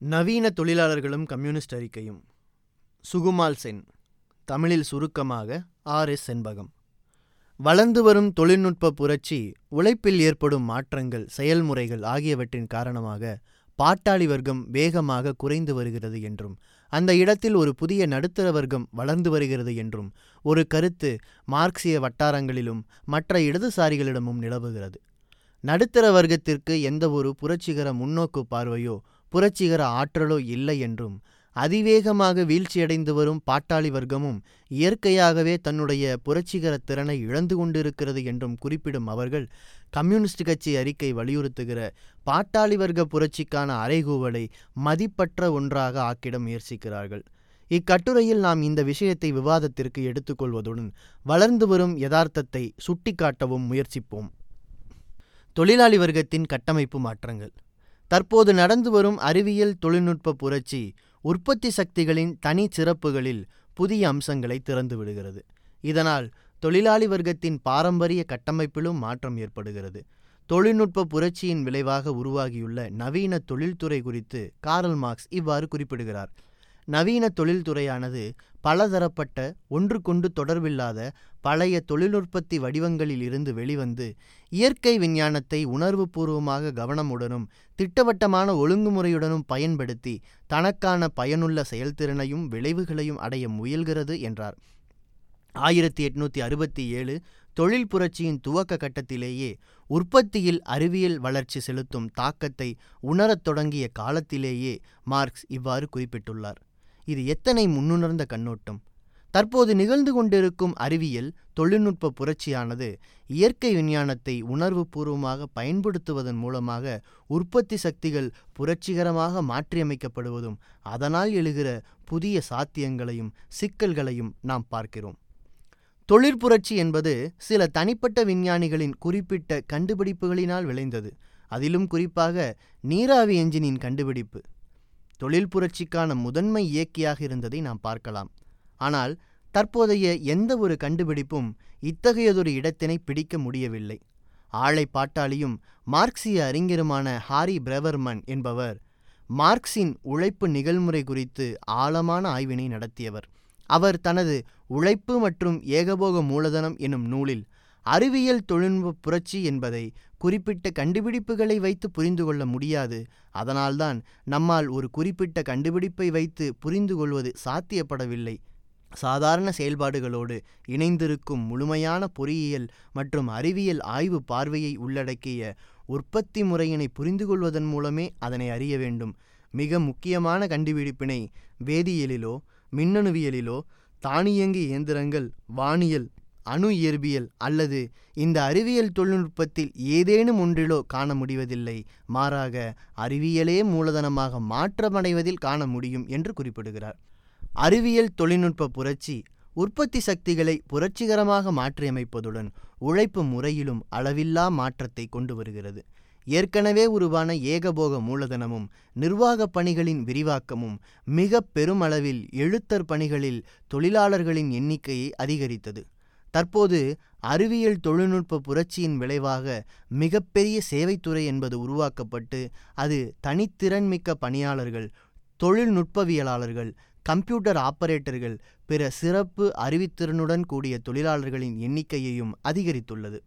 நவீன தொழிலாளர்களும் கம்யூனிஸ்ட் அறிக்கையும். சுகுமால் சென் தமிழில் சுருக்கமாக ஆர் எஸ் செண்பகம். வளர்ந்து வரும் தொழில்நுட்ப புரட்சி உழைப்பில் ஏற்படும் மாற்றங்கள் செயல்முறைகள் ஆகியவற்றின் காரணமாக பாட்டாளி வர்க்கம் வேகமாக குறைந்து வருகிறது என்றும் அந்த இடத்தில் ஒரு புதிய நடுத்தர வர்க்கம் வளர்ந்து வருகிறது என்றும் ஒரு கருத்து மார்க்சிய வட்டாரங்களிலும் மற்ற இடதுசாரிகளிடமும் நிலவுகிறது. நடுத்தர வர்க்கத்திற்கு எந்த ஒரு புரட்சிகர முன்னோக்கு பார்வையோ புரட்சிகர ஆற்றலோ இல்லை என்றும் அதிவேகமாக வீழ்ச்சியடைந்து வரும் பாட்டாளி வர்க்கமும் இயற்கையாகவே தன்னுடைய புரட்சிகர திறனை இழந்து கொண்டிருக்கிறது என்றும் குறிப்பிடும் அவர்கள் கம்யூனிஸ்ட் கட்சி அறிக்கை வலியுறுத்துகிற பாட்டாளி வர்க்க புரட்சிக்கான அறைகூவலை மதிப்பற்ற ஒன்றாக ஆக்கிட முயற்சிக்கிறார்கள். இக்கட்டுரையில் நாம் இந்த விஷயத்தை விவாதத்திற்கு எடுத்துக்கொள்வதுடன் வளர்ந்து வரும் யதார்த்தத்தை சுட்டிக்காட்டவும் முயற்சிப்போம். தொழிலாளி வர்க்கத்தின் கட்டமைப்பு மாற்றங்கள். தற்போது நடந்து வரும் அறிவியல் தொழில்நுட்ப புரட்சி உற்பத்தி சக்திகளின் தனி சிறப்புகளில் புதிய அம்சங்களை திறந்து விடுகிறது. இதனால் தொழிலாளி வர்க்கத்தின் பாரம்பரிய கட்டமைப்பிலும் மாற்றம் ஏற்படுகிறது. தொழில்நுட்ப புரட்சியின் விளைவாக உருவாகியுள்ள நவீன தொழில்துறை குறித்து காரல் மார்க்ஸ் இவ்வாறு குறிப்பிடுகிறார். நவீன தொழில்துறையானது பலதரப்பட்ட ஒன்றுக்கொண்டு தொடர்பில்லாத பழைய தொழிலுற்பத்தி வடிவங்களில் இருந்து வெளிவந்து இயற்கை விஞ்ஞானத்தை உணர்வுபூர்வமாக கவனமுடனும் திட்டவட்டமான ஒழுங்குமுறையுடனும் பயன்படுத்தி தனக்கான பயனுள்ள செயல்திறனையும் விளைவுகளையும் அடைய முயல்கிறது என்றார். ஆயிரத்தி எட்நூத்தி அறுபத்தி ஏழு தொழில் புரட்சியின் துவக்க கட்டத்திலேயே உற்பத்தியில் அறிவியல் வளர்ச்சி செலுத்தும் தாக்கத்தை உணரத் தொடங்கிய காலத்திலேயே மார்க்ஸ் இவ்வாறு குறிப்பிட்டுள்ளார். இது எத்தனை முன்னுணர்ந்த கண்ணோட்டம். தற்போது நிகழ்ந்து கொண்டிருக்கும் அறிவியல் தொழில்நுட்ப புரட்சியானது இயற்கை விஞ்ஞானத்தை உணர்வுபூர்வமாக பயன்படுத்துவதன் மூலமாக உற்பத்தி சக்திகள் புரட்சிகரமாக மாற்றியமைக்கப்படுவதும் அதனால் எழுகிற புதிய சாத்தியங்களையும் சிக்கல்களையும் நாம் பார்க்கிறோம். தொழிற்புரட்சி என்பது சில தனிப்பட்ட விஞ்ஞானிகளின் குறிப்பிட்ட கண்டுபிடிப்புகளினால் விளைந்தது. அதிலும் குறிப்பாக நீராவி என்ஜினின் கண்டுபிடிப்பு. தொழில் புரட்சிக்கான முதன்மை இயக்கியாக இருந்ததை நாம் பார்க்கலாம். ஆனால் தற்போதைய எந்த ஒரு கண்டுபிடிப்பும் இத்தகையதொரு இடத்தினை பிடிக்க முடியவில்லை. ஆளை பாட்டாளியும் மார்க்சிய அறிஞருமான ஹாரி பிரவர்மன் என்பவர் மார்க்சின் உழைப்பு நிகழ்முறை குறித்து ஆழமான ஆய்வினை நடத்தியவர். அவர் தனது உழைப்பு மற்றும் ஏகபோக மூலதனம் என்னும் நூலில் அறிவியல் தொழில்நுட்ப புரட்சி என்பதை குறிப்பிட்ட கண்டுபிடிப்புகளை வைத்து புரிந்து கொள்ள முடியாது. அதனால்தான் நம்மால் ஒரு குறிப்பிட்ட கண்டுபிடிப்பை வைத்து புரிந்து கொள்வது சாத்தியப்படவில்லை. சாதாரண செயல்பாடுகளோடு இணைந்திருக்கும் முழுமையான பொறியியல் மற்றும் அறிவியல் ஆய்வு பார்வையை உள்ளடக்கிய உற்பத்தி முறையினை புரிந்து கொள்வதன் மூலமே அதனை அறிய வேண்டும். மிக முக்கியமான கண்டுபிடிப்பினை வேதியியலிலோ மின்னணுவியலிலோ தானியங்கி இயந்திரங்கள் வானியல் அணு இயற்பியல் அல்லது இந்த அறிவியல் தொழில்நுட்பத்தில் ஏதேனும் ஒன்றிலோ காண முடிவதில்லை. மாறாக அறிவியலே மூலதனமாக மாற்றமடைவதில் காண முடியும் என்று குறிப்பிடுகிறார். அறிவியல் தொழில்நுட்ப புரட்சி உற்பத்தி சக்திகளை புரட்சிகரமாக மாற்றியமைப்பதுடன் உழைப்பு முறையிலும் அளவில்லா மாற்றத்தை கொண்டு வருகிறது. ஏற்கனவே உருவான ஏகபோக மூலதனமும் நிர்வாக பணிகளின் விரிவாக்கமும் மிக பெருமளவில் எழுத்தர் பணிகளில் தொழிலாளர்களின் எண்ணிக்கையை அதிகரித்தது. தற்போது அறிவியல் தொழில்நுட்ப புரட்சியின் விளைவாக மிகப்பெரிய சேவைத்துறை என்பது உருவாக்கப்பட்டு அது தனித்திறன்மிக்க பணியாளர்கள் தொழில்நுட்பவியலாளர்கள் கம்ப்யூட்டர் ஆபரேட்டர்கள் பிற சிறப்பு அறிவித்திறனுடன் கூடிய தொழிலாளர்களின் எண்ணிக்கையையும் அதிகரித்துள்ளது.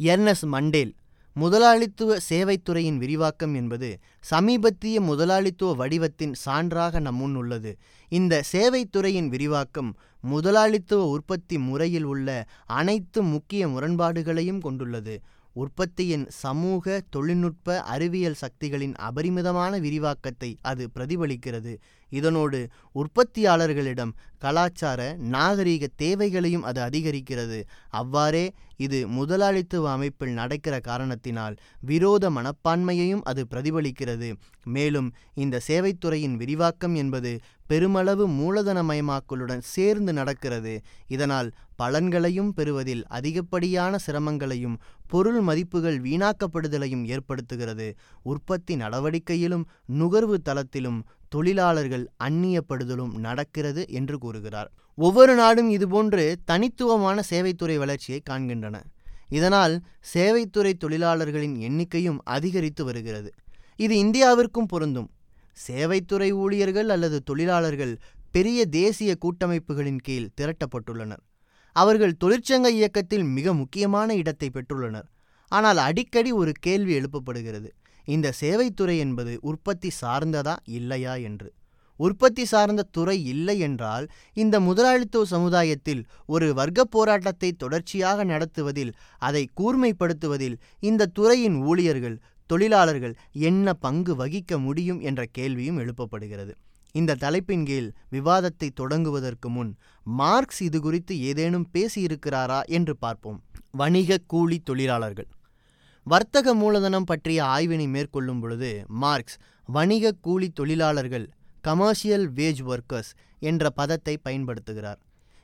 எர்னஸ் மண்டேல் முதலாளித்துவ சேவைத்துறையின் விரிவாக்கம் என்பது சமீபத்திய முதலாளித்துவ வடிவத்தின் சான்றாக நம்முன் உள்ளது. இந்த சேவைத்துறையின் விரிவாக்கம் முதலாளித்துவ உற்பத்தி முறையில் உள்ள அனைத்து முக்கிய முரண்பாடுகளையும் கொண்டுள்ளது. உற்பத்தியின் சமூக தொழில்நுட்ப அறிவியல் சக்திகளின் அபரிமிதமான விரிவாக்கத்தை அது பிரதிபலிக்கிறது. இதனோடு உற்பத்தியாளர்களிடம் கலாச்சார நாகரீக தேவைகளையும் அது அதிகரிக்கிறது. அவ்வாறே இது முதலாளித்துவ அமைப்பில் நடக்கிற காரணத்தினால் விரோத மனப்பான்மையையும் அது பிரதிபலிக்கிறது. மேலும் இந்த சேவைத்துறையின் விரிவாக்கம் என்பது பெருமளவு மூலதனமயமாக்கலுடன் சேர்ந்து நடக்கிறது. இதனால் பலன்களையும் பெறுவதில் அதிகப்படியான சிரமங்களையும் பொருள் மதிப்புகள் வீணாக்கப்படுதலையும் ஏற்படுத்துகிறது. உற்பத்தி நடவடிக்கையிலும் நுகர்வு தளத்திலும் தொழிலாளர்கள் அந்நியப்படுதலும் நடக்கிறது என்று கூறுகிறார். ஒவ்வொரு நாடும் இதுபோன்று தனித்துவமான சேவைத்துறை வளர்ச்சியை காண்கின்றன. இதனால் சேவைத்துறை தொழிலாளர்களின் எண்ணிக்கையும் அதிகரித்து வருகிறது. இது இந்தியாவிற்கும் பொருந்தும். சேவைத்துறை ஊழியர்கள் அல்லது தொழிலாளர்கள் பெரிய தேசிய கூட்டமைப்புகளின் கீழ் திரட்டப்பட்டுள்ளனர். அவர்கள் தொழிற்சங்க இயக்கத்தில் மிக முக்கியமான இடத்தை பெற்றுள்ளனர். ஆனால் அடிக்கடி ஒரு கேள்வி எழுப்பப்படுகிறது. இந்த சேவைத்துறை என்பது உற்பத்தி சார்ந்ததா இல்லையா என்று. உற்பத்தி சார்ந்த துறை இல்லை என்றால் இந்த முதலாளித்துவ சமுதாயத்தில் ஒரு வர்க்க போராட்டத்தை தொடர்ச்சியாக நடத்துவதில் அதை கூர்மைப்படுத்துவதில் இந்த துறையின் ஊழியர்கள் தொழிலாளர்கள் என்ன பங்கு வகிக்க முடியும் என்ற கேள்வியும் எழுப்பப்படுகிறது. இந்த தலைப்பின் கீழ் விவாதத்தை தொடங்குவதற்கு முன் மார்க்ஸ் இது குறித்து ஏதேனும் பேசியிருக்கிறாரா என்று பார்ப்போம். வணிக கூலி தொழிலாளர்கள். வர்த்தக மூலதனம் பற்றிய ஆய்வினை மேற்கொள்ளும் பொழுது மார்க்ஸ் வணிக கூலி தொழிலாளர்கள் கமர்ஷியல் வேஜ் ஒர்க்கர்ஸ் என்ற பதத்தை பயன்படுத்துகிறார்.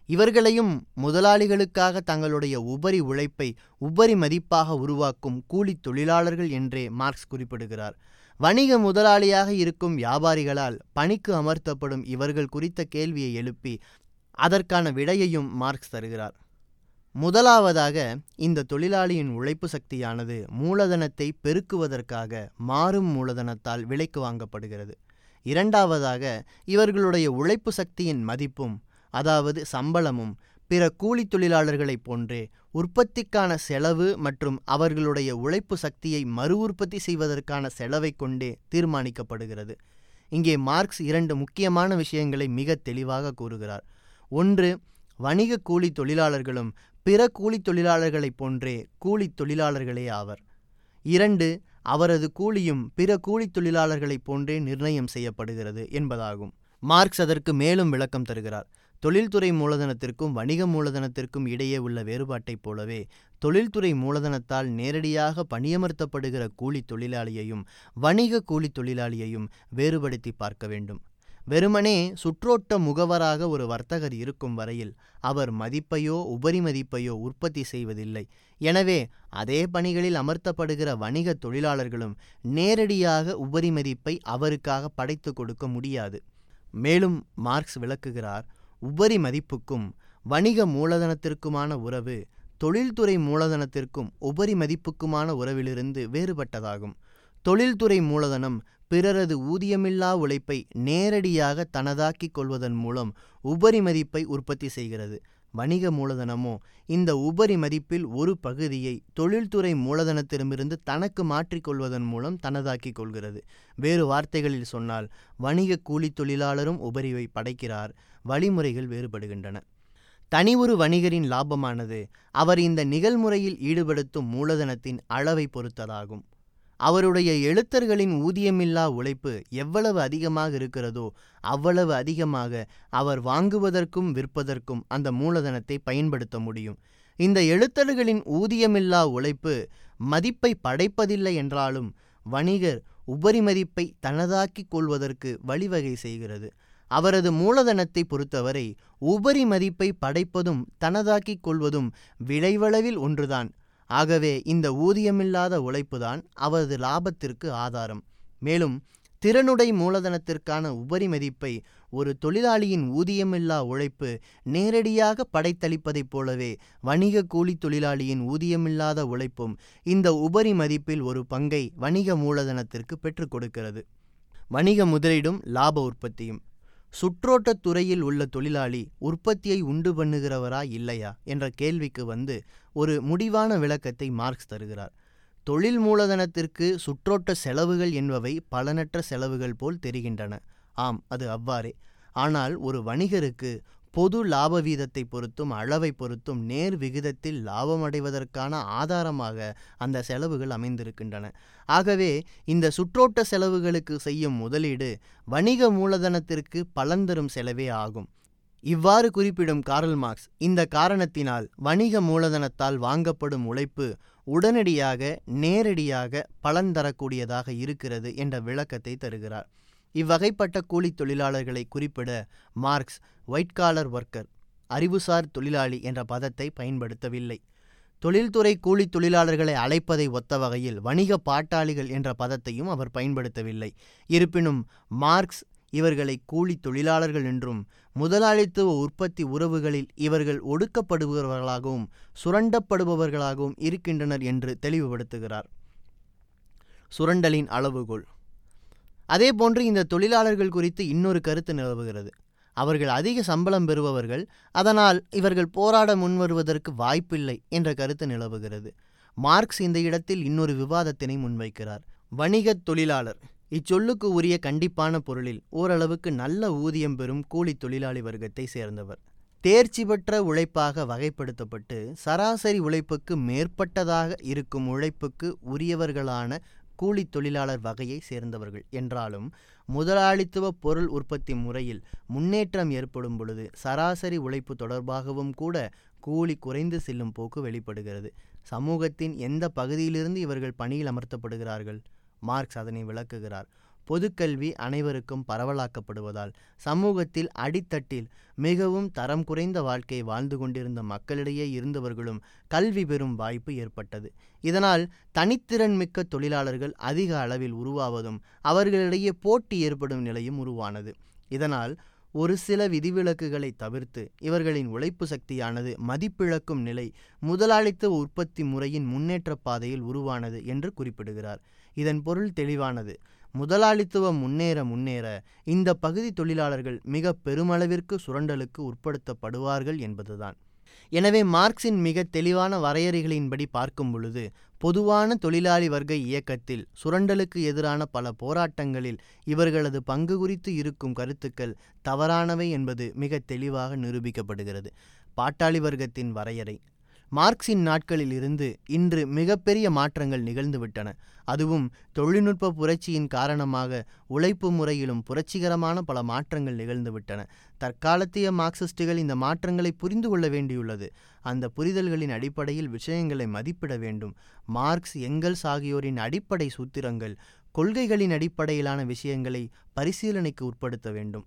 இவர்களையும் முதலாளிகளுக்காக தங்களுடைய உபரி உழைப்பை உபரி மதிப்பாக உருவாக்கும் கூலி தொழிலாளர்கள் என்றே மார்க்ஸ் குறிப்பிடுகிறார். வணிக முதலாளியாக இருக்கும் வியாபாரிகளால் பணிக்கு அமர்த்தப்படும் இவர்கள் குறித்த கேள்வியை எழுப்பி அதற்கான விடையையும் மார்க்ஸ் தருகிறார். முதலாவதாக இந்த தொழிலாளியின் உழைப்பு சக்தியானது மூலதனத்தை பெருக்குவதற்காக மாறும் மூலதனத்தால் விலைக்கு வாங்கப்படுகிறது. இரண்டாவதாக இவர்களுடைய உழைப்பு சக்தியின் மதிப்பும் அதாவது சம்பளமும் பிற கூலி தொழிலாளர்களைப் போன்றே உற்பத்திக்கான செலவு மற்றும் அவர்களுடைய உழைப்பு சக்தியை மறு உற்பத்தி செய்வதற்கான செலவை கொண்டே தீர்மானிக்கப்படுகிறது. இங்கே மார்க்ஸ் இரண்டு முக்கியமான விஷயங்களை மிக தெளிவாக கூறுகிறார். ஒன்று வணிக கூலி தொழிலாளர்களும் பிற கூலி தொழிலாளர்களைப் போன்றே கூலி தொழிலாளர்களே ஆவர். இரண்டு அவரது கூலியும் பிற கூலி தொழிலாளர்களைப் போன்றே நிர்ணயம் செய்யப்படுகிறது என்பதாகும். மார்க்ஸ் அதற்கு மேலும் விளக்கம் தருகிறார். தொழில்துறை மூலதனத்திற்கும் வணிக மூலதனத்திற்கும் இடையே உள்ள வேறுபாட்டைப் போலவே தொழில்துறை மூலதனத்தால் நேரடியாக பணியமர்த்தப்படுகிற கூலி தொழிலாளியையும் வணிக கூலி தொழிலாளியையும் வேறுபடுத்தி பார்க்க வேண்டும். வெறுமனே சுற்றோட்ட முகவராக ஒரு வர்த்தகர் இருக்கும் வரையில் அவர் மதிப்பையோ உபரி மதிப்பையோ உற்பத்தி செய்வதில்லை. எனவே அதே பணிகளில் அமர்த்தப்படுகிற வணிக தொழிலாளர்களும் நேரடியாக உபரி மதிப்பை அவருக்காக படைத்து கொடுக்க முடியாது. மேலும் மார்க்ஸ் விளக்குகிறார் உபரி மதிப்புக்கும் வணிக மூலதனத்திற்குமான உறவு தொழில்துறை மூலதனத்திற்கும் உபரி மதிப்புக்குமான உறவிலிருந்து வேறுபட்டதாகும். தொழில்துறை மூலதனம் பிறரது ஊதியமில்லா உழைப்பை நேரடியாக தனதாக்கிக் கொள்வதன் மூலம் உபரி மதிப்பை உற்பத்தி செய்கிறது. வணிக மூலதனமோ இந்த உபரி மதிப்பில் ஒரு பகுதியை தொழில்துறை மூலதனத்திடமிருந்து தனக்கு மாற்றிக்கொள்வதன் மூலம் தனதாக்கிக் கொள்கிறது. வேறு வார்த்தைகளில் சொன்னால் வணிக கூலி தொழிலாளரும் உபரிவை படைக்கிறார். வழிமுறைகள் வேறுபடுகின்றன. தனி ஒரு வணிகரின் லாபமானது அவர் இந்த நிகழ்முறையில் ஈடுபடுத்தும் மூலதனத்தின் அளவை பொறுத்ததாகும். அவருடைய எழுத்தர்களின் ஊதியமில்லா உழைப்பு எவ்வளவு அதிகமாக இருக்கிறதோ அவ்வளவு அதிகமாக அவர் வாங்குவதற்கும் விற்பதற்கும் அந்த மூலதனத்தை பயன்படுத்த முடியும். இந்த எழுத்தர்களின் ஊதியமில்லா உழைப்பு மதிப்பை படைப்பதில்லை என்றாலும் வணிகர் உபரி மதிப்பை தனதாக்கிக் கொள்வதற்கு வழிவகை செய்கிறது. அவரது மூலதனத்தை பொறுத்தவரை உபரி மதிப்பை படைப்பதும் தனதாக்கிக் கொள்வதும் விளைவளவில் ஒன்றுதான். ஆகவே இந்த ஊதியமில்லாத உழைப்புதான் அவரது லாபத்திற்கு ஆதாரம். மேலும் திறனுடை மூலதனத்திற்கான உபரி மதிப்பை ஒரு தொழிலாளியின் ஊதியமில்லா உழைப்பு நேரடியாக படைத்தளிப்பதைப் போலவே வணிக கூலி தொழிலாளியின் ஊதியமில்லாத உழைப்பும் இந்த உபரி மதிப்பில் ஒரு பங்கை வணிக மூலதனத்திற்கு பெற்றுக் கொடுக்கிறது. வணிக முதலீடும் லாப உற்பத்தியும். சுற்றோட்டத் துறையில் உள்ள தொழிலாளி உற்பத்தியை உண்டு பண்ணுகிறவரா இல்லையா என்ற கேள்விக்கு வந்து ஒரு முடிவான விளக்கத்தை மார்க்ஸ் தருகிறார். தொழில் மூலதனத்திற்கு சுற்றோட்ட செலவுகள் என்பவை பலனற்ற செலவுகள் போல் தெரிகின்றன. ஆம் அது அவ்வாறே. ஆனால் ஒரு வணிகருக்கு பொது லாப வீதத்தை பொறுத்தும் அளவை பொறுத்தும் நேர் விகிதத்தில் லாபம் அடைவதற்கான ஆதாரமாக அந்த செலவுகள் அமைந்திருக்கின்றன. ஆகவே இந்த சுற்றோட்ட செலவுகளுக்கு செய்யும் முதலீடு வணிக மூலதனத்திற்கு பலன் தரும் செலவே ஆகும். இவ்வாறு குறிப்பிடும் காரல் மார்க்ஸ் இந்த காரணத்தினால் வணிக மூலதனத்தால் வாங்கப்படும் உழைப்பு உடனடியாக நேரடியாக பலன் தரக்கூடியதாக இருக்கிறது என்ற விளக்கத்தை தருகிறார். இவ்வகைப்பட்ட கூலி தொழிலாளர்களை குறிப்பிட மார்க்ஸ் ஒயிட் காலர் ஒர்க்கர் அறிவுசார் தொழிலாளி என்ற பதத்தை பயன்படுத்தவில்லை. தொழில்துறை கூலி தொழிலாளர்களை அழைப்பதை ஒத்த வகையில் வணிக பாட்டாளிகள் என்ற பதத்தையும் அவர் பயன்படுத்தவில்லை. இருப்பினும் மார்க்ஸ் இவர்களை கூலி தொழிலாளர்கள் என்றும் முதலாளித்துவ உற்பத்தி உறவுகளில் இவர்கள் ஒடுக்கப்படுபவர்களாகவும் சுரண்டப்படுபவர்களாகவும் இருக்கின்றனர் என்று தெளிவுபடுத்துகிறார். சுரண்டலின் அளவுகோல் அதேபோன்று இந்த தொழிலாளர்கள் குறித்து இன்னொரு கருத்து நிலவுகிறது. அவர்கள் அதிக சம்பளம் பெறுபவர்கள் அதனால் இவர்கள் போராட முன்வருவதற்கு வாய்ப்பில்லை என்ற கருத்து நிலவுகிறது. மார்க்ஸ் இந்த இடத்தில் இன்னொரு விவாதத்தினை முன்வைக்கிறார். வணிகத் தொழிலாளர். இச்சொல்லுக்கு உரிய கண்டிப்பான பொருளில் ஓரளவுக்கு நல்ல ஊதியம் பெறும் கூலி தொழிலாளி வர்க்கத்தை சேர்ந்தவர். தேர்ச்சி பெற்ற உழைப்பாக வகைப்படுத்தப்பட்டு சராசரி உழைப்புக்கு மேற்பட்டதாக இருக்கும் உழைப்புக்கு உரியவர்களான கூலி தொழிலாளர் வகையை சேர்ந்தவர்கள். என்றாலும் முதலாளித்துவ பொருள் உற்பத்தி முறையில் முன்னேற்றம் ஏற்படும் பொழுது சராசரி உழைப்பு தொடர்பாகவும் கூட கூலி குறைந்து செல்லும் போக்கு வெளிப்படுகிறது. சமூகத்தின் எந்த பகுதியிலிருந்து இவர்கள் பணியில் அமர்த்தப்படுகிறார்கள்? மார்க்ஸ் அதனை விளக்குகிறார். பொதுக்கல்வி அனைவருக்கும் பரவலாக்கப்படுவதால் சமூகத்தில் அடித்தட்டில் மிகவும் தரம் குறைந்த வாழ்க்கை வாழ்ந்து கொண்டிருந்த மக்களிடையே இருந்தவர்களும் கல்வி பெறும் வாய்ப்பு ஏற்பட்டது. இதனால் தனித்திறன் மிக்க தொழிலாளர்கள் அதிக அளவில் உருவாவதும் அவர்களிடையே போட்டி ஏற்படும் நிலையும் உருவானது. இதனால் ஒரு சில விதிவிலக்குகளை தவிர்த்து இவர்களின் உழைப்பு சக்தியானது மதிப்பிழக்கும் நிலை முதலாளித்துவ உற்பத்தி முறையின் முன்னேற்ற பாதையில் உருவானது என்று குறிப்பிடுகிறார். இதன் பொருள் தெளிவானது. முதலாளித்துவம் முன்னேற முன்னேற இந்த பகுதி தொழிலாளர்கள் மிக பெருமளவிற்கு சுரண்டலுக்கு உட்படுத்தப்படுவார்கள் என்பதுதான். எனவே மார்க்சின் மிக தெளிவான வரையறைகளின்படி பார்க்கும் பொழுது பொதுவான தொழிலாளி வர்க்க இயக்கத்தில் சுரண்டலுக்கு எதிரான பல போராட்டங்களில் இவர்களது பங்கு குறித்து இருக்கும் கருத்துக்கள் தவறானவை என்பது மிக தெளிவாக நிரூபிக்கப்படுகிறது. பாட்டாளி வர்க்கத்தின் வரையறை. மார்க்சின் நாட்களில் இருந்து இன்று மிகப்பெரிய மாற்றங்கள் நிகழ்ந்துவிட்டன. அதுவும் தொழில்நுட்ப புரட்சியின் காரணமாக உழைப்பு முறையிலும் புரட்சிகரமான பல மாற்றங்கள் நிகழ்ந்துவிட்டன. தற்காலத்திய மார்க்சிஸ்டுகள் இந்த மாற்றங்களை புரிந்து கொள்ள வேண்டியுள்ளது. அந்த புரிதல்களின் அடிப்படையில் விஷயங்களை மதிப்பிட வேண்டும். மார்க்ஸ் எங்கல்ஸ் ஆகியோரின் அடிப்படை சூத்திரங்கள் கொள்கைகளின் அடிப்படையிலான விஷயங்களை பரிசீலனைக்கு உட்படுத்த வேண்டும்.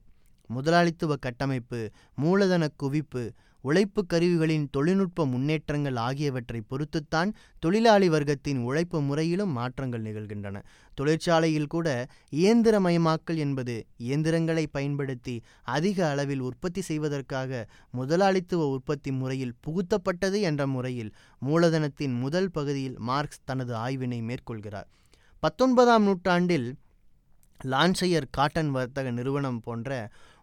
முதலாளித்துவ கட்டமைப்பு மூலதன குவிப்பு உழைப்பு கருவிகளின் தொழில்நுட்ப முன்னேற்றங்கள் ஆகியவற்றை பொறுத்துத்தான் தொழிலாளி வர்க்கத்தின் உழைப்பு முறையிலும் மாற்றங்கள் நிகழ்கின்றன. தொழிற்சாலையில் கூட இயந்திரமயமாக்கல் என்பது இயந்திரங்களை பயன்படுத்தி அதிக அளவில் உற்பத்தி செய்வதற்காக முதலாளித்துவ உற்பத்தி முறையில் புகுத்தப்பட்டது என்ற முறையில் மூலதனத்தின் முதல் பகுதியில் மார்க்ஸ் தனது ஆய்வினை மேற்கொள்கிறார். பத்தொன்பதாம் நூற்றாண்டில் லான்சையர் காட்டன் வர்த்தக நிறுவனம் போன்ற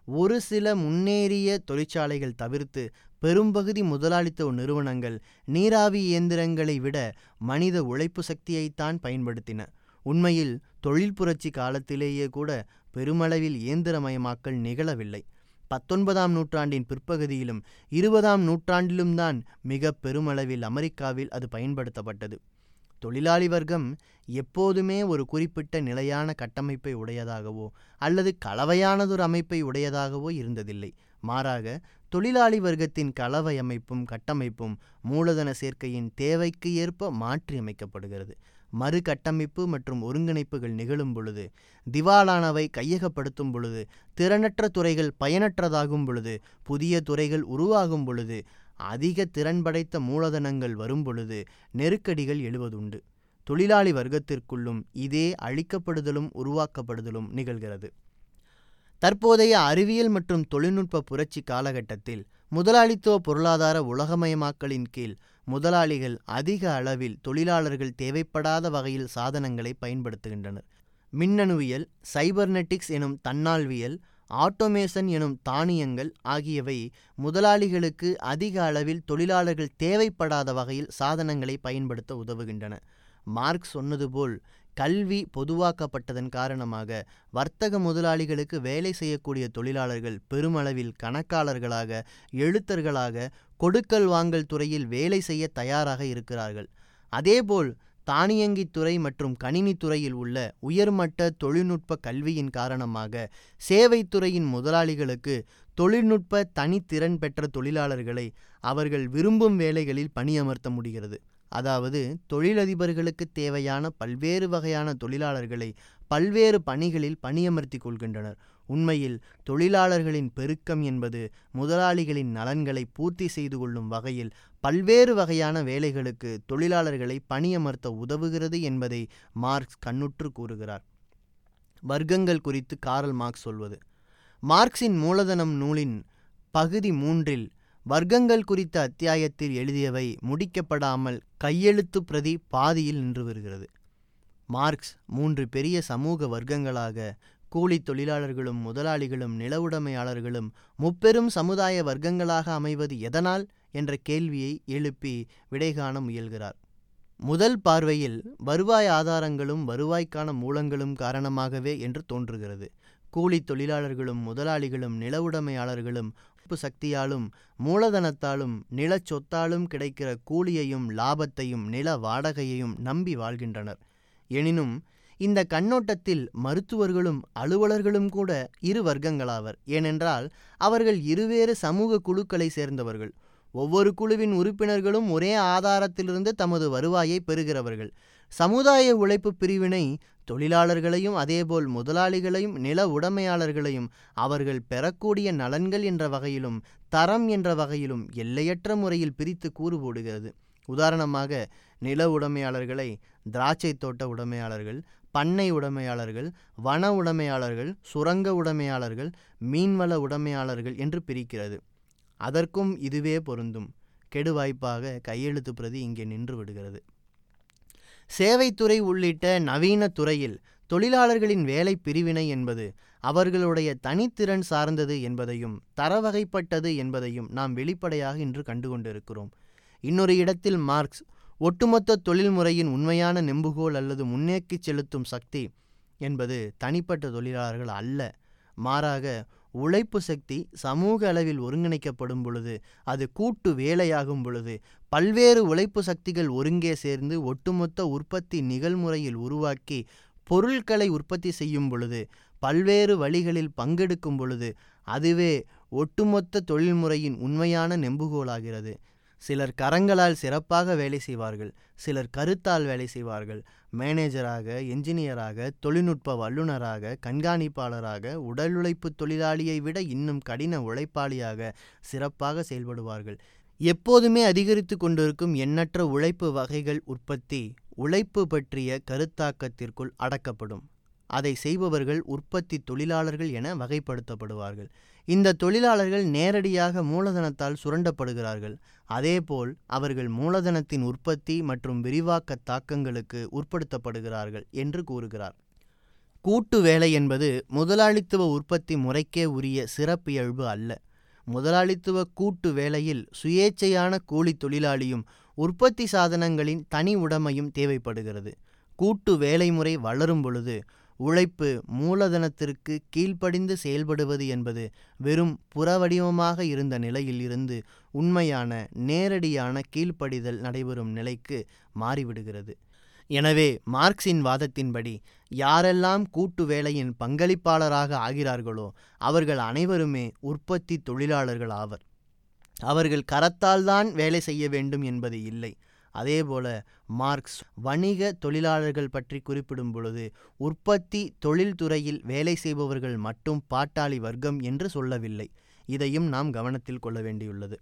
ஒரு சில முன்னேறிய தொழிற்சாலைகள் தவிர்த்து பெரும்பகுதி முதலாளித்துவ நிறுவனங்கள் நீராவி இயந்திரங்களை விட மனித உழைப்பு சக்தியைத்தான் பயன்படுத்தின. உண்மையில் தொழில் புரட்சி காலத்திலேயே கூட பெருமளவில் இயந்திரமயமாக்கல் நிகழவில்லை. பத்தொன்பதாம் நூற்றாண்டின் பிற்பகுதியிலும் இருபதாம் நூற்றாண்டிலும் தான் மிக பெருமளவில் அமெரிக்காவில் அது பயன்படுத்தப்பட்டது. தொழிலாளி வர்க்கம் எப்போதுமே ஒரு குறிப்பிட்ட நிலையான கட்டமைப்பை உடையதாகவோ அல்லது கலவையானதொரு அமைப்பை உடையதாகவோ இருந்ததில்லை. மாறாக தொழிலாளி வர்க்கத்தின் கலவை அமைப்பும் கட்டமைப்பும் மூலதன சேர்க்கையின் தேவைக்கு ஏற்ப மாற்றியமைக்கப்படுகிறது மறு கட்டமைப்பு மற்றும் ஒருங்கிணைப்புகள் நிகழும் பொழுது திவாலானவை கையகப்படுத்தும் பொழுது திறனற்ற துறைகள் பயனற்றதாகும் பொழுது புதிய துறைகள் உருவாகும் பொழுது அதிக திறன் படைத்த மூலதனங்கள் வரும்பொழுது நெருக்கடிகள் எழுவதுண்டு. தொழிலாளி வர்க்கத்திற்குள்ளும் இதே அழிக்கப்படுதலும் உருவாக்கப்படுதலும் நிகழ்கிறது. தற்போதைய அறிவியல் மற்றும் தொழில்நுட்ப புரட்சி காலகட்டத்தில் முதலாளித்துவ பொருளாதார உலகமயமாக்கலின் கீழ் முதலாளிகள் அதிக அளவில் தொழிலாளர்கள் தேவைப்படாத வகையில் சாதனங்களை பயன்படுத்துகின்றனர். மின்னணுவியல் சைபர்நெட்டிக்ஸ் எனும் தன்னால்வியல் ஆட்டோமேஷன் எனும் தானியங்கள் ஆகியவை முதலாளிகளுக்கு அதிக அளவில் தொழிலாளர்கள் தேவைப்படாத வகையில் சாதனங்களை பயன்படுத்த உதவுகின்றன. மார்க் சொன்னது போல் கல்வி பொதுவாக்கப்பட்டதன் காரணமாக வர்த்தக முதலாளிகளுக்கு வேலை செய்யக்கூடிய தொழிலாளர்கள் பெருமளவில் கணக்காளர்களாக எழுத்தர்களாக கொடுக்கல் வாங்கல் துறையில் வேலை செய்ய தயாராக இருக்கிறார்கள். அதேபோல் தானியங்கி துறை மற்றும் கணினித்துறையில் உள்ள உயர்மட்ட தொழில்நுட்ப கல்வியின் காரணமாக சேவைத்துறையின் முதலாளிகளுக்கு தொழில்நுட்ப தனித்திறன் பெற்ற தொழிலாளர்களை அவர்கள் விரும்பும் வேலைகளில் பணியமர்த்த முடிகிறது. அதாவது தொழிலதிபர்களுக்கு தேவையான பல்வேறு வகையான தொழிலாளர்களை பல்வேறு பணிகளில் பணியமர்த்தி கொள்கின்றனர். உண்மையில் தொழிலாளர்களின் பெருக்கம் என்பது முதலாளிகளின் நலன்களை பூர்த்தி செய்து கொள்ளும் வகையில் பல்வேறு வகையான வேலைகளுக்கு தொழிலாளர்களை பணியமர்த்த உதவுகிறது என்பதை மார்க்ஸ் கண்ணுற்று கூறுகிறார். வர்க்கங்கள் குறித்து காரல் மார்க்ஸ் சொல்வது. மார்க்சின் மூலதனம் நூலின் பகுதி மூன்றில் வர்க்கங்கள் குறித்த அத்தியாயத்தில் எழுதியவை முடிக்கப்படாமல் கையெழுத்து பிரதி பாதியில் நின்று வருகிறது. மார்க்ஸ் மூன்று பெரிய சமூக வர்க்கங்களாக கூலித் தொழிலாளர்களும் முதலாளிகளும் நிலவுடைமையாளர்களும் முப்பெரும் சமுதாய வர்க்கங்களாக அமைவது எதனால்? என்ற கேள்வியை எழுப்பி விடை காண முயல்கிறார். முதல் பார்வையில் வருவாய் ஆதாரங்களும் வருவாய்க்கான மூலங்களும் காரணமாகவே என்று தோன்றுகிறது. கூலித் தொழிலாளர்களும் முதலாளிகளும் நில உடைமையாளர்களும் உப்பு சக்தியாலும் மூலதனத்தாலும் நில சொத்தாலும் கிடைக்கிற கூலியையும் லாபத்தையும் நில வாடகையையும் நம்பி வாழ்கின்றனர். எனினும் இந்த கண்ணோட்டத்தில் மருத்துவர்களும் அலுவலர்களும் கூட இரு வர்க்கங்களாவர். ஏனென்றால் அவர்கள் இருவேறு சமூக குழுக்களை சேர்ந்தவர்கள். ஒவ்வொரு குழுவின் உறுப்பினர்களும் ஒரே ஆதாரத்திலிருந்து தமது வருவாயை பெறுகிறவர்கள். சமுதாய உழைப்பு பிரிவினை தொழிலாளர்களையும் அதேபோல் முதலாளிகளையும் நில உடைமையாளர்களையும் அவர்கள் பெறக்கூடிய நலன்கள் என்ற வகையிலும் தரம் என்ற வகையிலும் எல்லையற்ற முறையில் பிரித்து கூறு போடுகிறது. உதாரணமாக நில உடைமையாளர்களை திராட்சை தோட்ட உடைமையாளர்கள் பண்ணை உடைமையாளர்கள் வன உடைமையாளர்கள் சுரங்க உடைமையாளர்கள் மீன்வள உடைமையாளர்கள் என்று பிரிக்கிறது. அதற்கும் இதுவே பொருந்தும். கெடுவாய்ப்பாக கையெழுத்து பிரதி இங்கே நின்று விடுகிறது. சேவைத்துறை உள்ளிட்ட நவீன துறையில் தொழிலாளர்களின் வேலை பிரிவினை என்பது அவர்களுடைய தனித்திறன் சார்ந்தது என்பதையும் தரவகைப்பட்டது என்பதையும் நாம் வெளிப்படையாக இன்று கண்டுகொண்டிருக்கிறோம். இன்னொரு இடத்தில் மார்க்ஸ் ஒட்டுமொத்த தொழில்முறையின் உண்மையான நெம்புகோல் அல்லது முன்னேக்கி செலுத்தும் சக்தி என்பது தனிப்பட்ட தொழிலாளர்கள் அல்ல. மாறாக உழைப்பு சக்தி சமூக அளவில் ஒருங்கிணைக்கப்படும் பொழுது அது கூட்டு வேலையாகும் பொழுது பல்வேறு உழைப்பு சக்திகள் ஒருங்கே சேர்ந்து ஒட்டுமொத்த உற்பத்தி நிகழ்முறையில் உருவாக்கி பொருட்களை உற்பத்தி செய்யும் பொழுது பல்வேறு வழிகளில் பங்கெடுக்கும் பொழுது அதுவே ஒட்டுமொத்த தொழில்முறையின் உண்மையான நெம்புகோலாகிறது. சிலர் கரங்களால் சிறப்பாக வேலை செய்வார்கள் சிலர் கருத்தால் வேலை செய்வார்கள். மேனேஜராக என்ஜினியராக தொழில்நுட்ப வல்லுநராக கண்காணிப்பாளராக உடல் உழைப்பு தொழிலாளியை விட இன்னும் கடின உழைப்பாளியாக சிறப்பாக செயல்படுவார்கள். எப்போதுமே அதிகரித்து கொண்டிருக்கும் எண்ணற்ற உழைப்பு வகைகள் உற்பத்தி உழைப்பு பற்றிய கருத்தாக்கத்திற்குள் அடக்கப்படும். அதை செய்பவர்கள் உற்பத்தி தொழிலாளர்கள் என வகைப்படுத்தப்படுவார்கள். இந்த தொழிலாளர்கள் நேரடியாக மூலதனத்தால் சுரண்டப்படுகிறார்கள். அதேபோல் அவர்கள் மூலதனத்தின் உற்பத்தி மற்றும் விரிவாக்க தாக்கங்களுக்கு உட்படுத்தப்படுகிறார்கள் என்று கூறுகிறார். கூட்டு வேலை என்பது முதலாளித்துவ உற்பத்தி முறைக்கே உரிய சிறப்பியல்பு அல்ல. முதலாளித்துவ கூட்டு வேலையில் சுயேச்சையான கூலி தொழிலாளியும் உற்பத்தி சாதனங்களின் தனி உடைமையும் தேவைப்படுகிறது. கூட்டு வேலைமுறை வளரும் பொழுது உழைப்பு மூலதனத்திற்கு கீழ்ப்படிந்து செயல்படுவது என்பது வெறும் புறவடிவமாக இருந்த நிலையில் இருந்து உண்மையான நேரடியான கீழ்ப்படிதல் நடைபெறும் நிலைக்கு மாறிவிடுகிறது. எனவே மார்க்சின் வாதத்தின்படி யாரெல்லாம் கூட்டு வேலையின் பங்களிப்பாளராக ஆகிறார்களோ அவர்கள் அனைவருமே உற்பத்தி தொழிலாளர்கள் ஆவர். அவர்கள் கரத்தால்தான் வேலை செய்ய வேண்டும் என்பது இல்லை. அதேபோல மார்க்ஸ் வணிக தொழிலாளர்கள் பற்றி குறிப்பிடும் பொழுது உற்பத்தி தொழில்துறையில் வேலை செய்பவர்கள் மட்டும் பாட்டாளி வர்க்கம் என்று சொல்லவில்லை. இதையும் நாம் கவனத்தில் கொள்ள வேண்டியுள்ளது.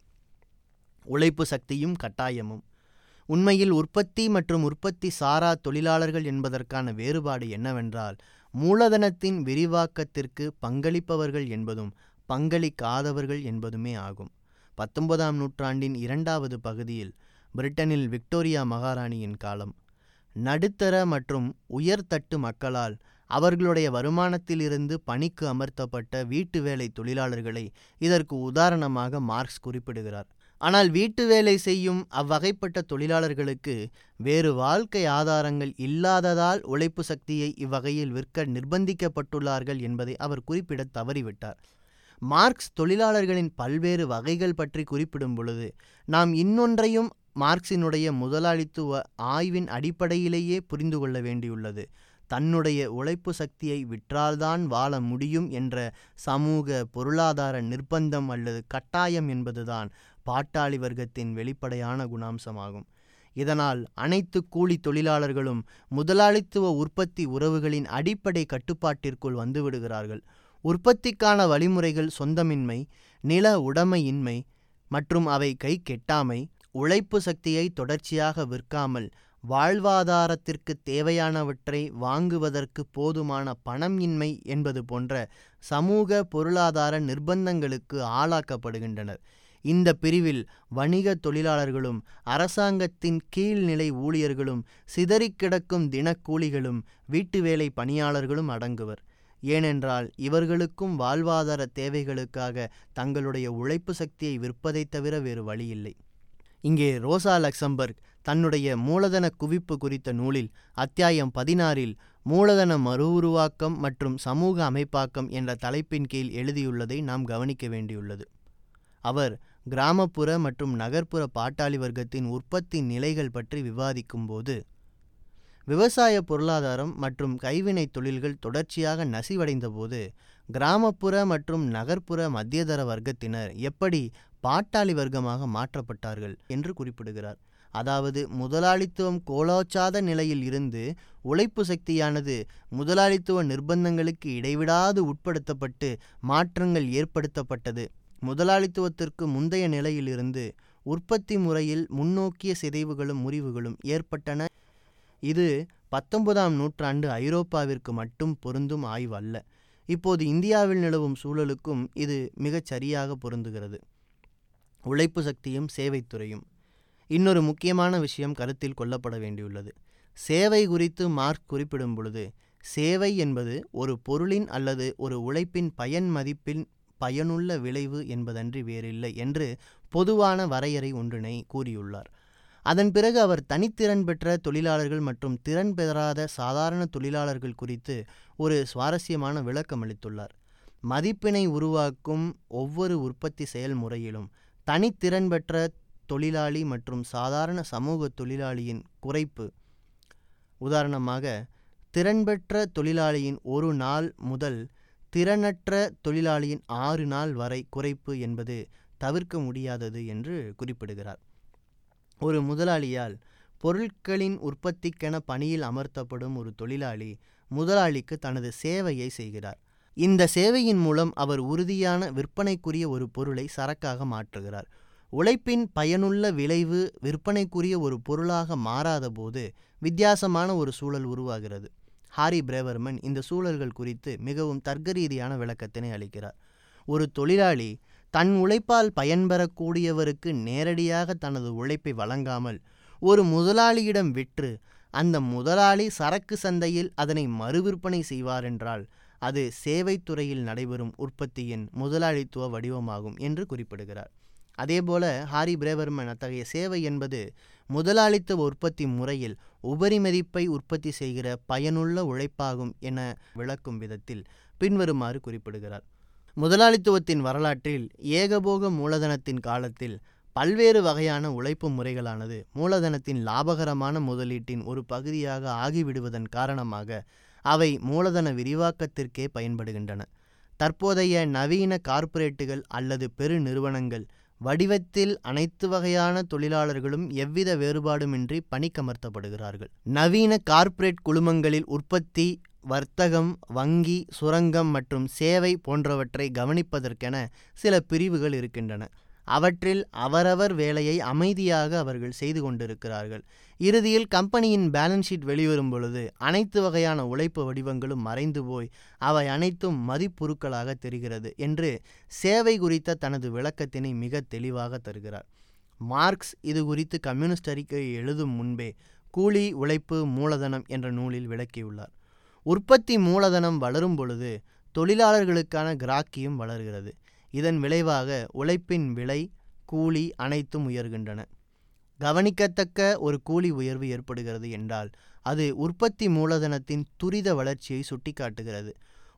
உழைப்பு சக்தியும் கட்டாயமும். உண்மையில் உற்பத்தி மற்றும் உற்பத்தி சாரா தொழிலாளர்கள் என்பதற்கான வேறுபாடு என்னவென்றால் மூலதனத்தின் விரிவாக்கத்திற்கு பங்களிப்பவர்கள் என்பதும் பங்களிக்காதவர்கள் என்பதுமே ஆகும். பத்தொன்பதாம் நூற்றாண்டின் இரண்டாவது பகுதியில் பிரிட்டனில் விக்டோரியா மகாராணியின் காலம். நடுத்தர மற்றும் உயர்தட்டு மக்களால் அவர்களுடைய வருமானத்திலிருந்து பணிக்கு அமர்த்தப்பட்ட வீட்டு வேலை தொழிலாளர்களை இதற்கு உதாரணமாக மார்க்ஸ் குறிப்பிடுகிறார். ஆனால் வீட்டு வேலை செய்யும் அவ்வகைப்பட்ட தொழிலாளர்களுக்கு வேறு வாழ்க்கை ஆதாரங்கள் இல்லாததால் உழைப்பு சக்தியை இவ்வகையில் விற்க நிர்பந்திக்கப்பட்டுள்ளார்கள் என்பதை அவர் குறிப்பிட தவறிவிட்டார். மார்க்ஸ் தொழிலாளர்களின் பல்வேறு வகைகள் பற்றி குறிப்பிடும் பொழுது நாம் இன்னொன்றையும் மார்க்சினுடைய முதலாளித்துவ ஆய்வின் அடிப்படையிலேயே புரிந்து கொள்ள வேண்டியுள்ளது. தன்னுடைய உழைப்பு சக்தியை விற்றால்தான் வாழ முடியும் என்ற சமூக பொருளாதார நிர்பந்தம் அல்லது கட்டாயம் என்பதுதான் பாட்டாளி வர்க்கத்தின் வெளிப்படையான குணாம்சமாகும். இதனால் அனைத்து கூலி தொழிலாளர்களும் முதலாளித்துவ உற்பத்தி உறவுகளின் அடிப்படை கட்டுப்பாட்டிற்குள் வந்துவிடுகிறார்கள் உற்பத்திக்கான வழிமுறைகள் சொந்தமின்மை நில உடைமையின்மை மற்றும் அவை கை கெட்டாமை உழைப்பு சக்தியை தொடர்ச்சியாக விற்காமல் வாழ்வாதாரத்திற்கு தேவையானவற்றை வாங்குவதற்கு போதுமான பணம் இன்மை என்பது போன்ற சமூக பொருளாதார நிர்பந்தங்களுக்கு ஆளாக்கப்படுகின்றனர். இந்த பிரிவில் வணிக தொழிலாளர்களும் அரசாங்கத்தின் கீழ்நிலை ஊழியர்களும் சிதறிக் கிடக்கும் தினக்கூலிகளும் வீட்டு வேலை பணியாளர்களும் அடங்குவர். ஏனென்றால் இவர்களுக்கும் வாழ்வாதார தேவைகளுக்காக தங்களுடைய உழைப்பு சக்தியை விற்பதைத் தவிர வேறு வழியில்லை. இங்கே ரோசா லக்சம்பர்க் தன்னுடைய மூலதன குவிப்பு குறித்த நூலில் அத்தியாயம் பதினாறில் மூலதன மறு உருவாக்கம் மற்றும் சமூக அமைப்பாக்கம் என்ற தலைப்பின் கீழ் எழுதியுள்ளதை நாம் கவனிக்க வேண்டியுள்ளது. அவர் கிராமப்புற மற்றும் நகர்ப்புற பாட்டாளி வர்க்கத்தின் உற்பத்தி நிலைகள் பற்றி விவாதிக்கும்போது விவசாய பொருளாதாரம் மற்றும் கைவினை தொழில்கள் தொடர்ச்சியாக நசிவடைந்தபோது கிராமப்புற மற்றும் நகர்ப்புற மத்தியதர வர்க்கத்தினர் எப்படி பாட்டாளி வர்க்கமாக மாற்றப்பட்டார்கள் என்று குறிப்பிடுகிறார். அதாவது முதலாளித்துவம் கோலோச்சாத நிலையில் இருந்து உழைப்பு சக்தியானது முதலாளித்துவ நிர்பந்தங்களுக்கு இடைவிடாது உட்படுத்தப்பட்டு மாற்றங்கள் ஏற்படுத்தப்பட்டது. முதலாளித்துவத்திற்கு முந்தைய நிலையிலிருந்து உற்பத்தி முறையில் முன்னோக்கிய சிதைவுகளும் முறிவுகளும் ஏற்பட்டன. இது பத்தொன்பதாம் நூற்றாண்டு ஐரோப்பாவிற்கு மட்டும் பொருந்தும் ஆய்வு அல்ல. இப்போது இந்தியாவில் நிலவும் சூழலுக்கும் இது மிகச் சரியாக பொருந்துகிறது. உழைப்பு சக்தியும் சேவைத்துறையும் இன்னொரு முக்கியமான விஷயம் கருத்தில் கொள்ளப்பட வேண்டியுள்ளது. சேவை குறித்து மார்க் குறிப்பிடும் பொழுது சேவை என்பது ஒரு பொருளின் அல்லது ஒரு உழைப்பின் பயன் மதிப்பின் பயனுள்ள விளைவு என்பதன்றி வேறில்லை என்று பொதுவான வரையறை ஒன்றினை கூறியுள்ளார். அதன் பிறகு அவர் தனித்திறன் பெற்ற தொழிலாளர்கள் மற்றும் திறன் பெறாத சாதாரண தொழிலாளர்கள் குறித்து ஒரு சுவாரஸ்யமான விளக்கம் அளித்துள்ளார். மதிப்பினை உருவாக்கும் ஒவ்வொரு உற்பத்தி செயல்முறையிலும் தனித்திறன் பெற்ற தொழிலாளி மற்றும் சாதாரண சமூக தொழிலாளியின் குறைப்பு. உதாரணமாக திறன்பெற்ற தொழிலாளியின் ஒரு நாள் முதல் திறனற்ற தொழிலாளியின் ஆறு நாள் வரை குறைப்பு என்பது தவிர்க்க முடியாதது என்று குறிப்பிடுகிறார். ஒரு முதலாளியால் பொருட்களின் உற்பத்திக்கென பணியில் அமர்த்தப்படும் ஒரு தொழிலாளி முதலாளிக்கு தனது சேவையை செய்கிறார். இந்த சேவையின் மூலம் அவர் உறுதியான விற்பனைக்குரிய ஒரு பொருளை சரக்காக மாற்றுகிறார். உழைப்பின் பயனுள்ள விளைவு விற்பனைக்குரிய ஒரு பொருளாக மாறாதபோது வித்தியாசமான ஒரு சூழல் உருவாகிறது. ஹாரி பிரேவர்மன் இந்த சூழல்கள் குறித்து மிகவும் தர்க்கரீதியான விளக்கத்தினை அளிக்கிறார். ஒரு தொழிலாளி தன் உழைப்பால் பயன்பெறக்கூடியவருக்கு நேரடியாக தனது உழைப்பை வழங்காமல் ஒரு முதலாளியிடம் விற்று அந்த முதலாளி சரக்கு சந்தையில் அதனை மறுவிற்பனை செய்வாரென்றால் அது சேவைத்துறையில் நடைபெறும் உற்பத்தியின் முதலாளித்துவ வடிவமாகும் என்று குறிப்பிடுகிறார். அதேபோல ஹாரி பிரேவர்மன் அத்தகைய சேவை என்பது முதலாளித்துவ உற்பத்தி முறையில் உபரிமதிப்பை உற்பத்தி செய்கிற பயனுள்ள உழைப்பாகும் என விளக்கும் விதத்தில் பின்வருமாறு குறிப்பிடுகிறார். முதலாளித்துவத்தின் வரலாற்றில் ஏகபோக மூலதனத்தின் காலத்தில் பல்வேறு வகையான உழைப்பு முறைகளானது மூலதனத்தின் லாபகரமான முதலீட்டின் ஒரு பகுதியாக ஆகிவிடுவதன் காரணமாக அவை மூலதன விரிவாக்கத்திற்கே பயன்படுகின்றன. தற்போதைய நவீன கார்ப்பரேட்டுகள் அல்லது பெருநிறுவனங்கள் வடிவத்தில் அனைத்து வகையான தொழிலாளர்களும் எவ்வித வேறுபாடுமின்றி பணிக்கமர்த்தப்படுகிறார்கள். நவீன கார்ப்பரேட் குழுமங்களில் உற்பத்தி வர்த்தகம் வங்கி சுரங்கம் மற்றும் சேவை போன்றவற்றை கவனிப்பதற்கென சில பிரிவுகள் இருக்கின்றன. அவற்றில் அவரவர் வேலையை அமைதியாக அவர்கள் செய்து கொண்டிருக்கிறார்கள். இறுதியில் கம்பெனியின் பேலன்ஸ் ஷீட் வெளிவரும் பொழுது அனைத்து வகையான உழைப்பு வடிவங்களும் மறைந்து போய் அவை அனைத்தும் மதிப்புருக்களாக தெரிகிறது என்று சேவை குறித்த தனது விளக்கத்தினை மிக தெளிவாக தருகிறார். மார்க்ஸ் இது குறித்து கம்யூனிஸ்ட் அறிக்கை எழுதும் முன்பே கூலி உழைப்பு மூலதனம் என்ற நூலில் விளக்கியுள்ளார். உற்பத்தி மூலதனம் வளரும் பொழுது தொழிலாளர்களுக்கான கிராக்கியும் வளர்கிறது. இதன் விளைவாக உழைப்பின் விலை கூலி அனைத்தும் உயர்கின்றன. கவனிக்கத்தக்க ஒரு கூலி உயர்வு ஏற்படுகிறது என்றால் அது உற்பத்தி மூலதனத்தின் துரித வளர்ச்சியை சுட்டிக்காட்டுகிறது.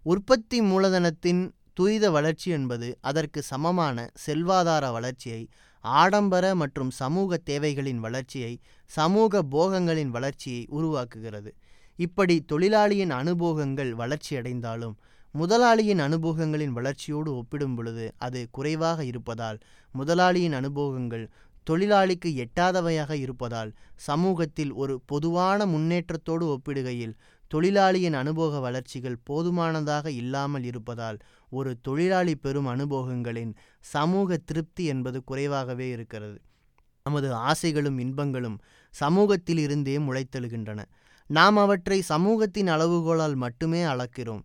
உற்பத்தி மூலதனத்தின் துரித வளர்ச்சி என்பது அதற்கு சமமான செல்வாதார வளர்ச்சியை ஆடம்பர மற்றும் சமூக தேவைகளின் வளர்ச்சியை சமூக போகங்களின் வளர்ச்சியை உருவாக்குகிறது. இப்படி தொழிலாளியின் அனுபோகங்கள் வளர்ச்சியடைந்தாலும் முதலாளியின் அனுபவங்களின் வளர்ச்சியோடு ஒப்பிடும் பொழுது அது குறைவாக இருப்பதால் முதலாளியின் அனுபவங்கள் தொழிலாளிக்கு எட்டாதவையாக இருப்பதால் சமூகத்தில் ஒரு பொதுவான முன்னேற்றத்தோடு ஒப்பிடுகையில் தொழிலாளியின் அனுபவ வளர்ச்சிகள் போதுமானதாக இல்லாமல் இருப்பதால் ஒரு தொழிலாளி பெறும் அனுபவங்களின் சமூக திருப்தி என்பது குறைவாகவே இருக்கிறது. நமது ஆசைகளும் இன்பங்களும் சமூகத்தில் இருந்தே முளைத்தெழுகின்றன. நாம் அவற்றை சமூகத்தின் அளவுகோலால் மட்டுமே அளக்கிறோம்.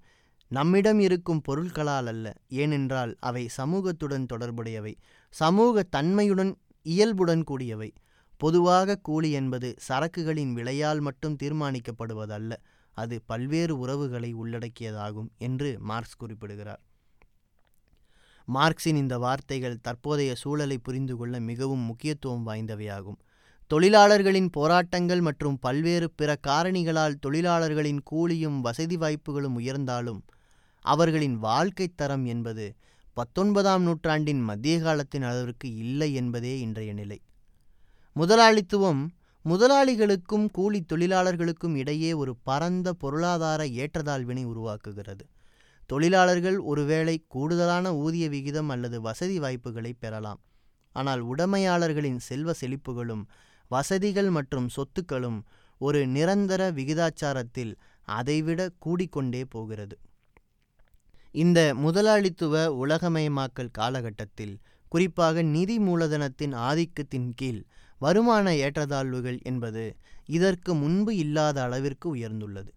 நம்மிடம் இருக்கும் பொருட்களால் அல்ல ஏனென்றால் அவை சமூகத்துடன் தொடர்புடையவை சமூக தன்மையுடன் இயல்புடன் கூடியவை. பொதுவாக கூலி என்பது சரக்குகளின் விலையால் மட்டும் தீர்மானிக்கப்படுவதல்ல அது பல்வேறு உறவுகளை உள்ளடக்கியதாகும் என்று மார்க்ஸ் குறிப்பிடுகிறார். மார்க்சின் இந்த வார்த்தைகள் தற்போதைய சூழலை புரிந்து கொள்ள மிகவும் முக்கியத்துவம் வாய்ந்தவையாகும். தொழிலாளர்களின் போராட்டங்கள் மற்றும் பல்வேறு பிற காரணிகளால் தொழிலாளர்களின் கூலியும் வசதி வாய்ப்புகளும் உயர்ந்தாலும் அவர்களின் வாழ்க்கை தரம் என்பது பத்தொன்பதாம் நூற்றாண்டின் மத்திய காலத்தின் அளவிற்கு இல்லை என்பதே இன்றைய நிலை. முதலாளித்துவம் முதலாளிகளுக்கும் கூலி தொழிலாளர்களுக்கும் இடையே ஒரு பரந்த பொருளாதார ஏற்றதாழ்வினை உருவாக்குகிறது. தொழிலாளர்கள் ஒருவேளை கூடுதலான ஊதிய விகிதம் அல்லது வசதி வாய்ப்புகளை பெறலாம். ஆனால் உடைமையாளர்களின் செல்வ செழிப்புகளும் வசதிகள் மற்றும் சொத்துக்களும் ஒரு நிரந்தர விகிதாச்சாரத்தில் அதைவிட கூடிக்கொண்டே போகிறது. இந்த முதலாளித்துவ உலகமயமாக்கல் காலகட்டத்தில் குறிப்பாக நிதி மூலதனத்தின் ஆதிக்கத்தின் கீழ் வருமான ஏற்றத்தாழ்வுகள் என்பது இதற்கு முன்பு இல்லாத அளவிற்கு உயர்ந்துள்ளது.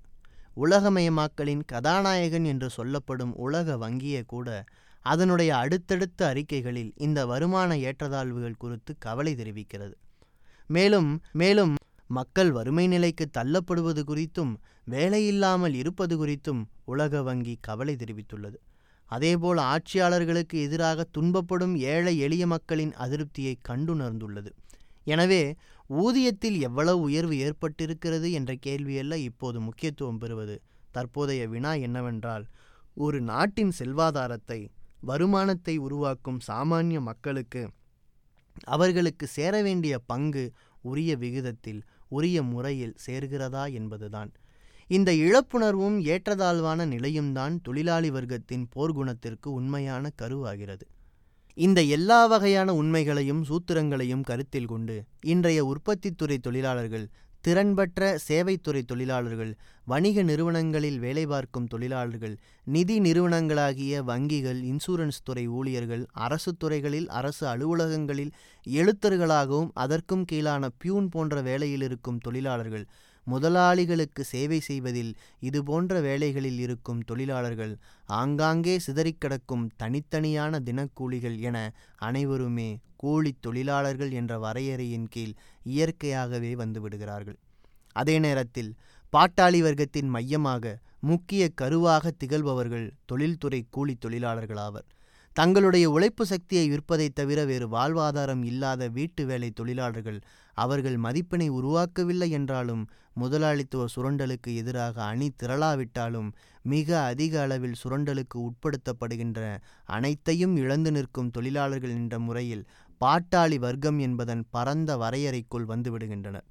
உலகமயமாக்கலின் கதாநாயகன் என்று சொல்லப்படும் உலக வங்கியே கூட அதனுடைய அடுத்தடுத்த அறிக்கைகளில் இந்த வருமான ஏற்றத்தாழ்வுகள் குறித்து கவலை தெரிவிக்கிறது. மேலும் மேலும் மக்கள் வறுமை நிலைக்கு தள்ளப்படுவது குறித்தும் வேலையில்லாமல் இருப்பது குறித்தும் உலக வங்கி கவலை தெரிவித்துள்ளது. அதேபோல் ஆட்சியாளர்களுக்கு எதிராக துன்பப்படும் ஏழை எளிய மக்களின் அதிருப்தியை கண்டுணர்ந்துள்ளது. எனவே ஊதியத்தில் எவ்வளவு உயர்வு ஏற்பட்டிருக்கிறது என்ற கேள்வியல்ல இப்போது முக்கியத்துவம் பெறுவது. தற்போதைய வினா என்னவென்றால் ஒரு நாட்டின் செல்வாதாரத்தை வருமானத்தை உருவாக்கும் சாமானிய மக்களுக்கு அவர்களுக்கு சேர வேண்டிய பங்கு உரிய விகிதத்தில் உரிய முறையில் சேர்கிறதா என்பதுதான். இந்த இழப்புணர்வும் ஏற்றதாழ்வான நிலையும்தான் தொழிலாளி வர்க்கத்தின் போர்க்குணத்திற்கு உண்மையான கருவாகிறது. இந்த எல்லா வகையான உண்மைகளையும் சூத்திரங்களையும் கருத்தில் கொண்டு இன்றைய உற்பத்தித்துறை தொழிலாளர்கள் திறன்பற்ற சேவைத்துறை தொழிலாளர்கள் வணிக நிறுவனங்களில் வேலை பார்க்கும் தொழிலாளர்கள் நிதி நிறுவனங்களாகிய வங்கிகள் இன்சூரன்ஸ் துறை ஊழியர்கள் அரசு துறைகளில் அரசு அலுவலகங்களில் எழுத்தர்களாகவும் அதற்கும் கீழான பியூன் போன்ற வேலையில் இருக்கும் தொழிலாளர்கள் முதலாளிகளுக்கு சேவை செய்வதில் இதுபோன்ற வேலைகளில் இருக்கும் தொழிலாளர்கள் ஆங்காங்கே சிதறிக்கிடக்கும் தனித்தனியான தினக்கூலிகள் என அனைவருமே கூலி தொழிலாளர்கள் என்ற வரையறையின் கீழ் இயற்கையாகவே வந்துவிடுகிறார்கள் அதே நேரத்தில் பாட்டாளி வர்க்கத்தின் மையமாக முக்கிய கருவாக திகழ்பவர்கள் தொழில்துறை கூலி தொழிலாளர்களாவர் தங்களுடைய உழைப்பு சக்தியை விற்பதைத் தவிர வேறு வாழ்வாதாரம் இல்லாத வீட்டு வேலை தொழிலாளர்கள் அவர்கள் மதிப்பினை உருவாக்கவில்லை என்றாலும் முதலாளித்துவ சுரண்டலுக்கு எதிராக அணி திரளாவிட்டாலும் மிக அதிக அளவில் சுரண்டலுக்கு உட்படுத்தப்படுகின்ற அனைத்தையும் இழந்து நிற்கும் தொழிலாளர்கள் என்ற முறையில் பாட்டாளி வர்க்கம் என்பதன் பரந்த வரையறைக்குள் வந்துவிடுகின்றனர்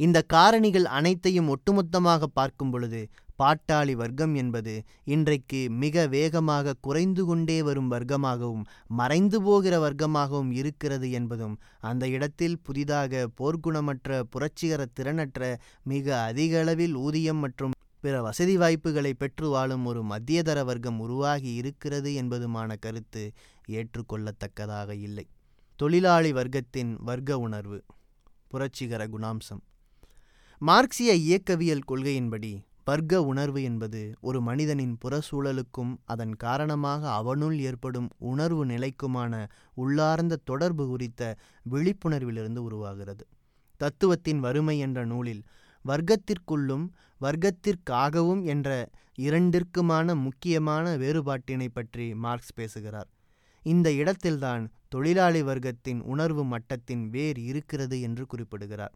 இந்த காரணிகள் அனைத்தையும் ஒட்டுமொத்தமாக பார்க்கும் பொழுது பாட்டாளி வர்க்கம் என்பது இன்றைக்கு மிக வேகமாக குறைந்து கொண்டே வரும் வர்க்கமாகவும் மறைந்து போகிற வர்க்கமாகவும் இருக்கிறது என்பதும் அந்த இடத்தில் புதிதாக போர்க்குணமற்ற புரட்சிகர திறனற்ற மிக அதிக அளவில் ஊதியம் மற்றும் பிற வசதி வாய்ப்புகளை பெற்று வாழும் ஒரு மத்தியதர வர்க்கம் உருவாகி இருக்கிறது என்பதுமான கருத்து ஏற்றுக்கொள்ளத்தக்கதாக இல்லை. தொழிலாளி வர்க்கத்தின் வர்க்க உணர்வு. புரட்சிகர குணாம்சம். மார்க்சிய இயக்கவியல் கொள்கையின்படி வர்க்க உணர்வு என்பது ஒரு மனிதனின் புறச்சூழலுக்கும் அதன் காரணமாக அவனுள் ஏற்படும் உணர்வு நிலைக்குமான உள்ளார்ந்த தொடர்பு குறித்த விழிப்புணர்விலிருந்து உருவாகிறது. தத்துவத்தின் வறுமை என்ற நூலில் வர்க்கத்திற்குள்ளும் வர்க்கத்திற்காகவும் என்ற இரண்டிற்குமான முக்கியமான வேறுபாட்டினை பற்றி மார்க்ஸ் பேசுகிறார். இந்த இடத்தில்தான் தொழிலாளி வர்க்கத்தின் உணர்வு மட்டத்தின் வேர் இருக்கிறது என்று குறிப்பிடுகிறார்.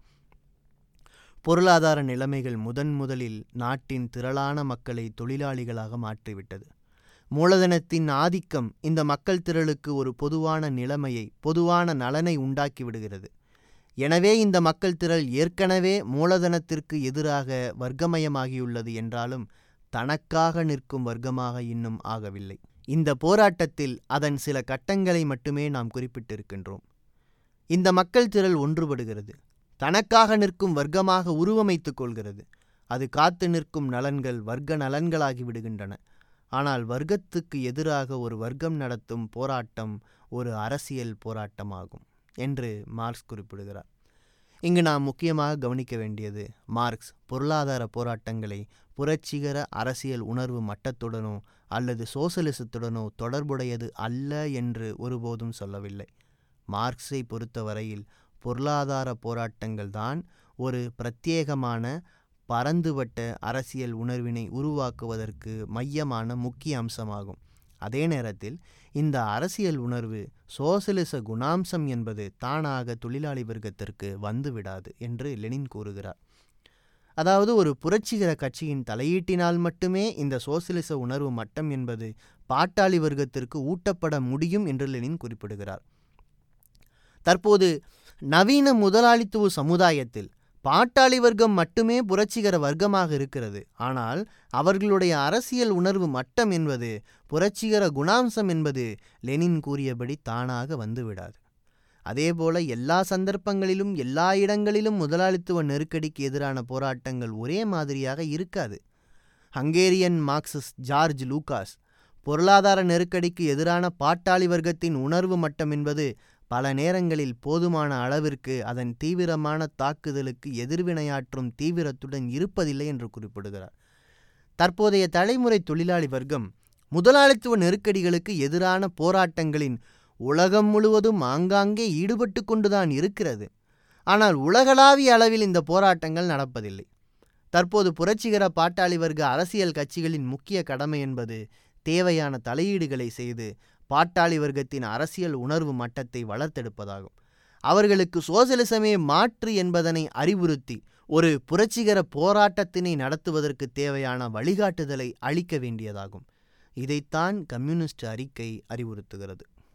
பொருளாதார நிலைமைகள் முதன் முதலில் நாட்டின் திரளான மக்களை தொழிலாளிகளாக மாற்றிவிட்டது. மூலதனத்தின் ஆதிக்கம் இந்த மக்கள் திரளுக்கு ஒரு பொதுவான நிலைமையை பொதுவான நலனை உண்டாக்கிவிடுகிறது எனவே இந்த மக்கள் திரள் ஏற்கனவே மூலதனத்திற்கு எதிராக வர்க்கமயமாகியுள்ளது என்றாலும் தனக்காக நிற்கும் வர்க்கமாக இன்னும் ஆகவில்லை. இந்த போராட்டத்தில் அதன் சில கட்டங்களை மட்டுமே நாம் குறிப்பிட்டிருக்கின்றோம். இந்த மக்கள் திரள் ஒன்றுபடுகிறது. தனக்காக நிற்கும் வர்க்கமாக உருவமைத்துக் கொள்கிறது. அது காத்து நிற்கும் நலன்கள் வர்க்க நலன்களாகி விடுகின்றன. ஆனால் வர்க்கத்துக்கு எதிராக ஒரு வர்க்கம் நடத்தும் போராட்டம் ஒரு அரசியல் போராட்டமாகும் என்று மார்க்ஸ் குறிப்பிடுகிறார். இங்கு நாம் முக்கியமாக கவனிக்க வேண்டியது மார்க்ஸ் பொருளாதார போராட்டங்களை புரட்சிகர அரசியல் உணர்வு மட்டத்துடனோ அல்லது சோசலிசத்துடனோ தொடர்புடையது அல்ல என்று ஒருபோதும் சொல்லவில்லை. மார்க்ஸை பொறுத்தவரையில் பொருளாதார போராட்டங்கள் தான் ஒரு பிரத்யேகமான பரந்துபட்ட அரசியல் உணர்வினை உருவாக்குவதற்கு மையமான முக்கிய அம்சமாகும். அதே நேரத்தில் இந்த அரசியல் உணர்வு சோசலிச குணாம்சம் என்பது தானாக தொழிலாளி வர்க்கத்திற்கு வந்துவிடாது என்று லெனின் கூறுகிறார். அதாவது ஒரு புரட்சிகர கட்சியின் தலையீட்டினால் மட்டுமே இந்த சோசியலிச உணர்வு மட்டம் என்பது பாட்டாளி வர்க்கத்திற்கு ஊட்டப்பட முடியும் என்று லெனின் குறிப்பிடுகிறார். தற்போது நவீன முதலாளித்துவ சமுதாயத்தில் பாட்டாளி வர்க்கம் மட்டுமே புரட்சிகர வர்க்கமாக இருக்கிறது. ஆனால் அவர்களுடைய அரசியல் உணர்வு மட்டம் என்பது புரட்சிகர குணாம்சம் என்பது லெனின் கூறியபடி தானாக வந்துவிடாது. அதேபோல எல்லா சந்தர்ப்பங்களிலும் எல்லா இடங்களிலும் முதலாளித்துவ நெருக்கடிக்கு எதிரான போராட்டங்கள் ஒரே மாதிரியாக இருக்காது. ஹங்கேரியன் மார்க்சிஸ்ட் ஜார்ஜ் லூகாஸ் பொருளாதார நெருக்கடிக்கு எதிரான பாட்டாளி வர்க்கத்தின் உணர்வு மட்டம் என்பது பல நேரங்களில் போதுமான அளவிற்கு அதன் தீவிரமான தாக்குதலுக்கு எதிர்வினையாற்றும் தீவிரத்துடன் இருப்பதில்லை என்று குறிப்பிடுகிறார். தற்போதைய தலைமுறை தொழிலாளி வர்க்கம் முதலாளித்துவ நெருக்கடிகளுக்கு எதிரான போராட்டங்களின் உலகம் முழுவதும் ஆங்காங்கே ஈடுபட்டு கொண்டுதான் இருக்கிறது. ஆனால் உலகளாவிய அளவில் இந்த போராட்டங்கள் நடப்பதில்லை. தற்போது புரட்சிகர பாட்டாளி வர்க்க அரசியல் கட்சிகளின் முக்கிய கடமை என்பது தேவையான தலையீடுகளை செய்து பாட்டாளி வர்க்கத்தின் அரசியல் உணர்வு மட்டத்தை வளர்த்தெடுப்பதாகும். அவர்களுக்கு சோசலிசமே மாற்று என்பதனை அறிவுறுத்தி ஒரு புரட்சிகர போராட்டத்தினை நடத்துவதற்கு தேவையான வழிகாட்டுதலை அளிக்க வேண்டியதாகும். இதைத்தான் கம்யூனிஸ்ட் அறிக்கை அறிவுறுத்துகிறது.